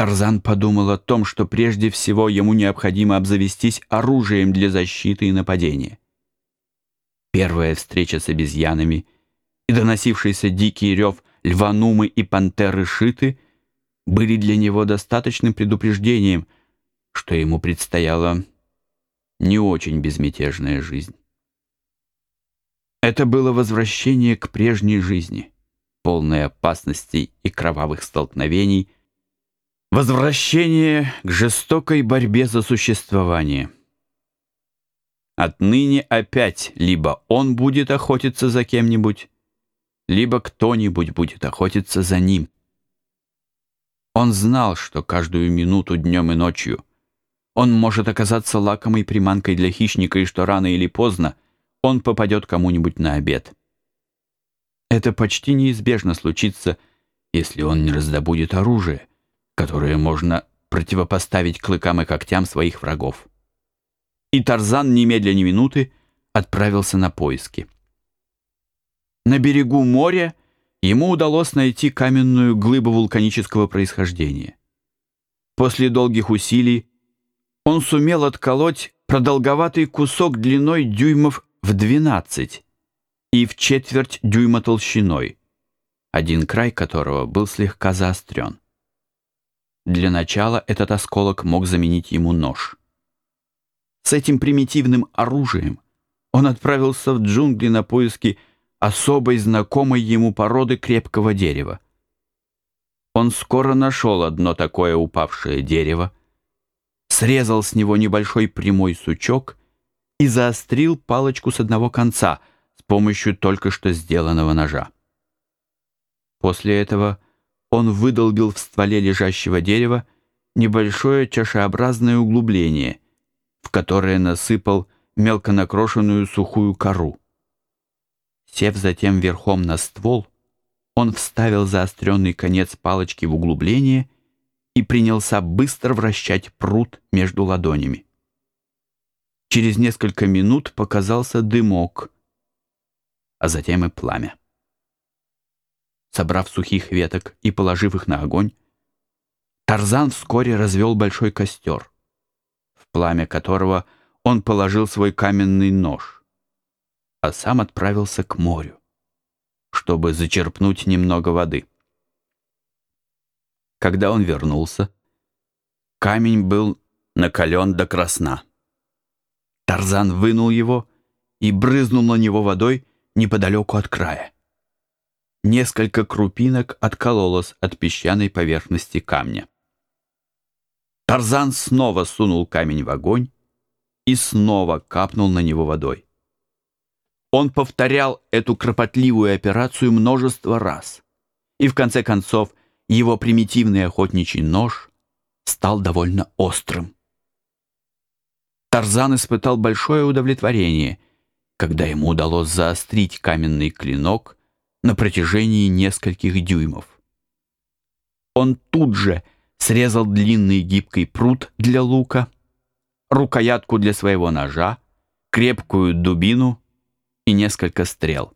Тарзан подумал о том, что прежде всего ему необходимо обзавестись оружием для защиты и нападения. Первая встреча с обезьянами и доносившийся дикий рев льванумы и пантеры Шиты были для него достаточным предупреждением, что ему предстояла не очень безмятежная жизнь. Это было возвращение к прежней жизни, полной опасностей и кровавых столкновений, возвращение к жестокой борьбе за существование. Отныне опять либо он будет охотиться за кем-нибудь, либо кто-нибудь будет охотиться за ним. Он знал, что каждую минуту днем и ночью он может оказаться лакомой приманкой для хищника и что рано или поздно он попадет кому-нибудь на обед. Это почти неизбежно случится, если он не раздобудет оружие, которое можно противопоставить клыкам и когтям своих врагов. И Тарзан немедля ни минуты отправился на поиски. На берегу моря ему удалось найти каменную глыбу вулканического происхождения. После долгих усилий он сумел отколоть продолговатый кусок длиной дюймов в 12 и в четверть дюйма толщиной, один край которого был слегка заострен. Для начала этот осколок мог заменить ему нож. С этим примитивным оружием он отправился в джунгли на поиски особой знакомой ему породы крепкого дерева. Он скоро нашел одно такое упавшее дерево, срезал с него небольшой прямой сучок и заострил палочку с одного конца с помощью только что сделанного ножа. После этого он выдолбил в стволе лежащего дерева небольшое чашеобразное углубление, в которое насыпал мелко накрошенную сухую кору. Сев затем верхом на ствол, он вставил заостренный конец палочки в углубление и принялся быстро вращать пруд между ладонями. Через несколько минут показался дымок, а затем и пламя. Собрав сухих веток и положив их на огонь, Тарзан вскоре развел большой костер, в пламя которого он положил свой каменный нож, а сам отправился к морю, чтобы зачерпнуть немного воды. Когда он вернулся, камень был накален до красна. Тарзан вынул его и брызнул на него водой неподалеку от края. Несколько крупинок откололось от песчаной поверхности камня. Тарзан снова сунул камень в огонь и снова капнул на него водой. Он повторял эту кропотливую операцию множество раз, и в конце концов его примитивный охотничий нож стал довольно острым. Тарзан испытал большое удовлетворение, когда ему удалось заострить каменный клинок на протяжении нескольких дюймов. Он тут же срезал длинный гибкий прут для лука, рукоятку для своего ножа, крепкую дубину и несколько стрел.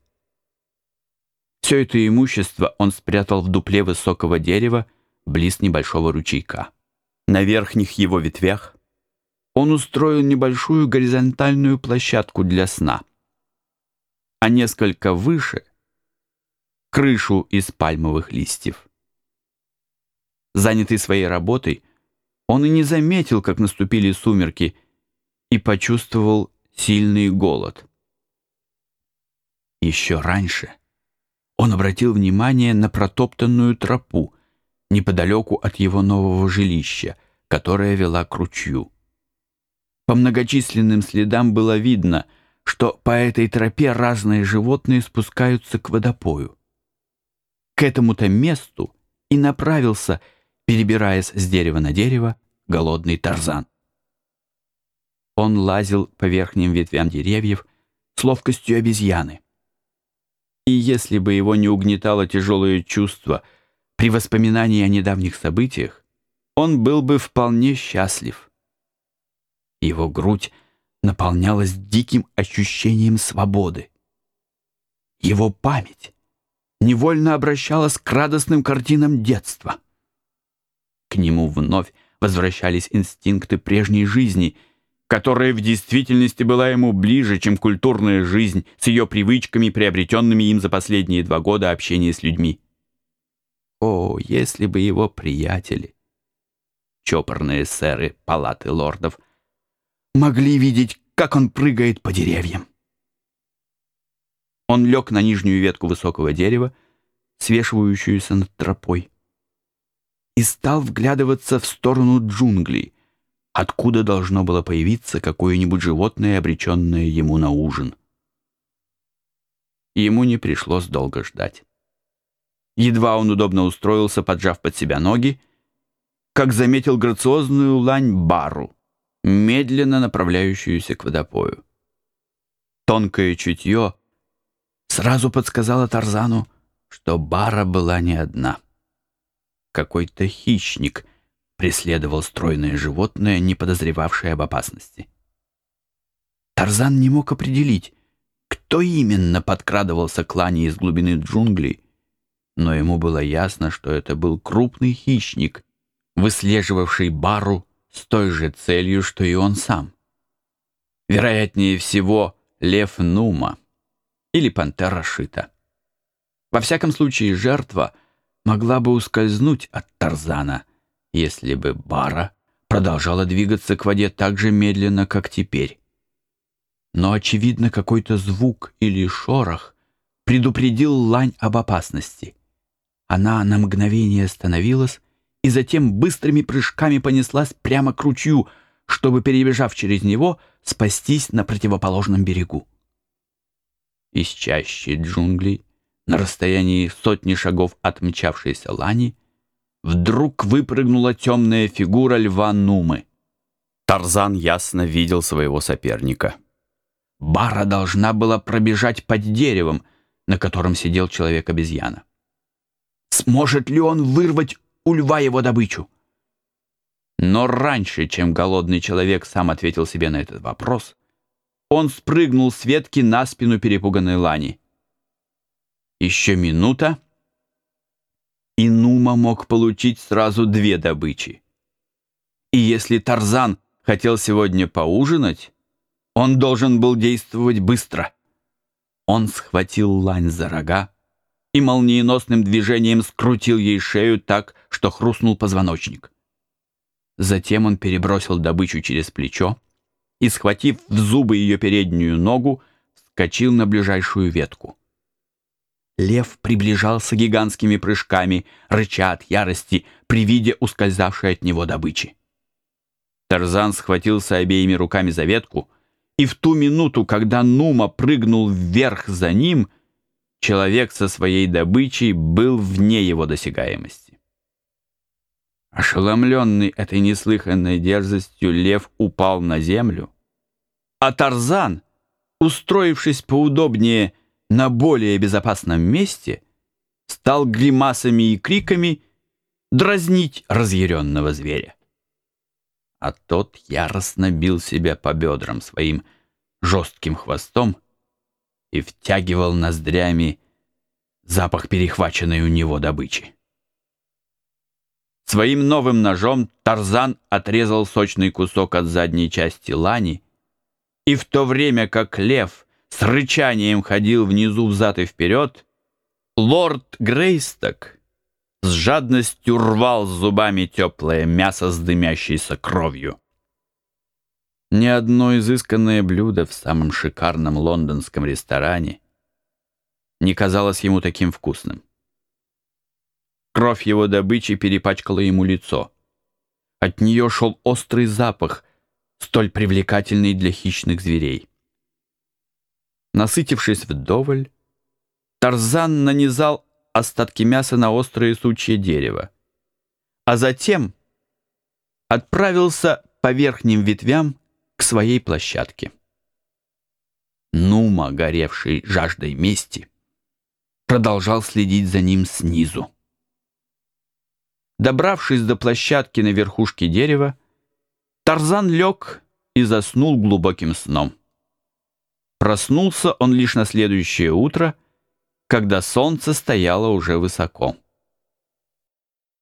Все это имущество он спрятал в дупле высокого дерева близ небольшого ручейка. На верхних его ветвях он устроил небольшую горизонтальную площадку для сна, а несколько выше — крышу из пальмовых листьев. Занятый своей работой, он и не заметил, как наступили сумерки, и почувствовал сильный голод. Еще раньше он обратил внимание на протоптанную тропу неподалеку от его нового жилища, которая вела к ручью. По многочисленным следам было видно, что по этой тропе разные животные спускаются к водопою. К этому-то месту и направился, перебираясь с дерева на дерево, голодный Тарзан. Он лазил по верхним ветвям деревьев с ловкостью обезьяны. И если бы его не угнетало тяжелое чувство при воспоминании о недавних событиях, он был бы вполне счастлив. Его грудь наполнялась диким ощущением свободы. Его память невольно обращалась к радостным картинам детства. К нему вновь возвращались инстинкты прежней жизни, которая в действительности была ему ближе, чем культурная жизнь с ее привычками, приобретенными им за последние два года общения с людьми. О, если бы его приятели, чопорные сэры палаты лордов, могли видеть, как он прыгает по деревьям. Он лег на нижнюю ветку высокого дерева, свешивающуюся над тропой, и стал вглядываться в сторону джунглей, откуда должно было появиться какое-нибудь животное, обреченное ему на ужин. Ему не пришлось долго ждать. Едва он удобно устроился, поджав под себя ноги, как заметил грациозную лань Бару, медленно направляющуюся к водопою. Тонкое чутье сразу подсказало Тарзану, что Бара была не одна. Какой-то хищник преследовал стройное животное, не подозревавшее об опасности. Тарзан не мог определить, кто именно подкрадывался к лане из глубины джунглей, но ему было ясно, что это был крупный хищник, выслеживавший Бару с той же целью, что и он сам. Вероятнее всего, лев Нума или пантера Шита. Во всяком случае, жертва могла бы ускользнуть от Тарзана, если бы Бара продолжала двигаться к воде так же медленно, как теперь. Но, очевидно, какой-то звук или шорох предупредил лань об опасности — она на мгновение остановилась и затем быстрыми прыжками понеслась прямо к ручью, чтобы, перебежав через него, спастись на противоположном берегу. Из чащи джунглей, на расстоянии сотни шагов от мчавшейся лани, вдруг выпрыгнула темная фигура льва Нумы. Тарзан ясно видел своего соперника. Бара должна была пробежать под деревом, на котором сидел человек-обезьяна. Сможет ли он вырвать у льва его добычу? Но раньше, чем голодный человек сам ответил себе на этот вопрос, он спрыгнул с ветки на спину перепуганной лани. Еще минута, и Нума мог получить сразу две добычи. И если Тарзан хотел сегодня поужинать, он должен был действовать быстро. Он схватил лань за рога, и молниеносным движением скрутил ей шею так, что хрустнул позвоночник. Затем он перебросил добычу через плечо и, схватив в зубы ее переднюю ногу, вскочил на ближайшую ветку. Лев приближался гигантскими прыжками, рыча от ярости при виде ускользавшей от него добычи. Тарзан схватился обеими руками за ветку, и в ту минуту, когда Нума прыгнул вверх за ним — человек со своей добычей был вне его досягаемости. Ошеломленный этой неслыханной дерзостью, лев упал на землю, а Тарзан, устроившись поудобнее на более безопасном месте, стал гримасами и криками дразнить разъяренного зверя. А тот яростно бил себя по бедрам своим жестким хвостом, и втягивал ноздрями запах перехваченной у него добычи. Своим новым ножом Тарзан отрезал сочный кусок от задней части лани, и в то время как лев с рычанием ходил внизу взад и вперед, лорд Грейсток с жадностью рвал зубами теплое мясо с дымящейся кровью. Ни одно изысканное блюдо в самом шикарном лондонском ресторане не казалось ему таким вкусным. Кровь его добычи перепачкала ему лицо. От нее шел острый запах, столь привлекательный для хищных зверей. Насытившись вдоволь, Тарзан нанизал остатки мяса на острые сучья дерева, а затем отправился по верхним ветвям к своей площадке. Нума, горевший жаждой мести, продолжал следить за ним снизу. Добравшись до площадки на верхушке дерева, Тарзан лег и заснул глубоким сном. Проснулся он лишь на следующее утро, когда солнце стояло уже высоко.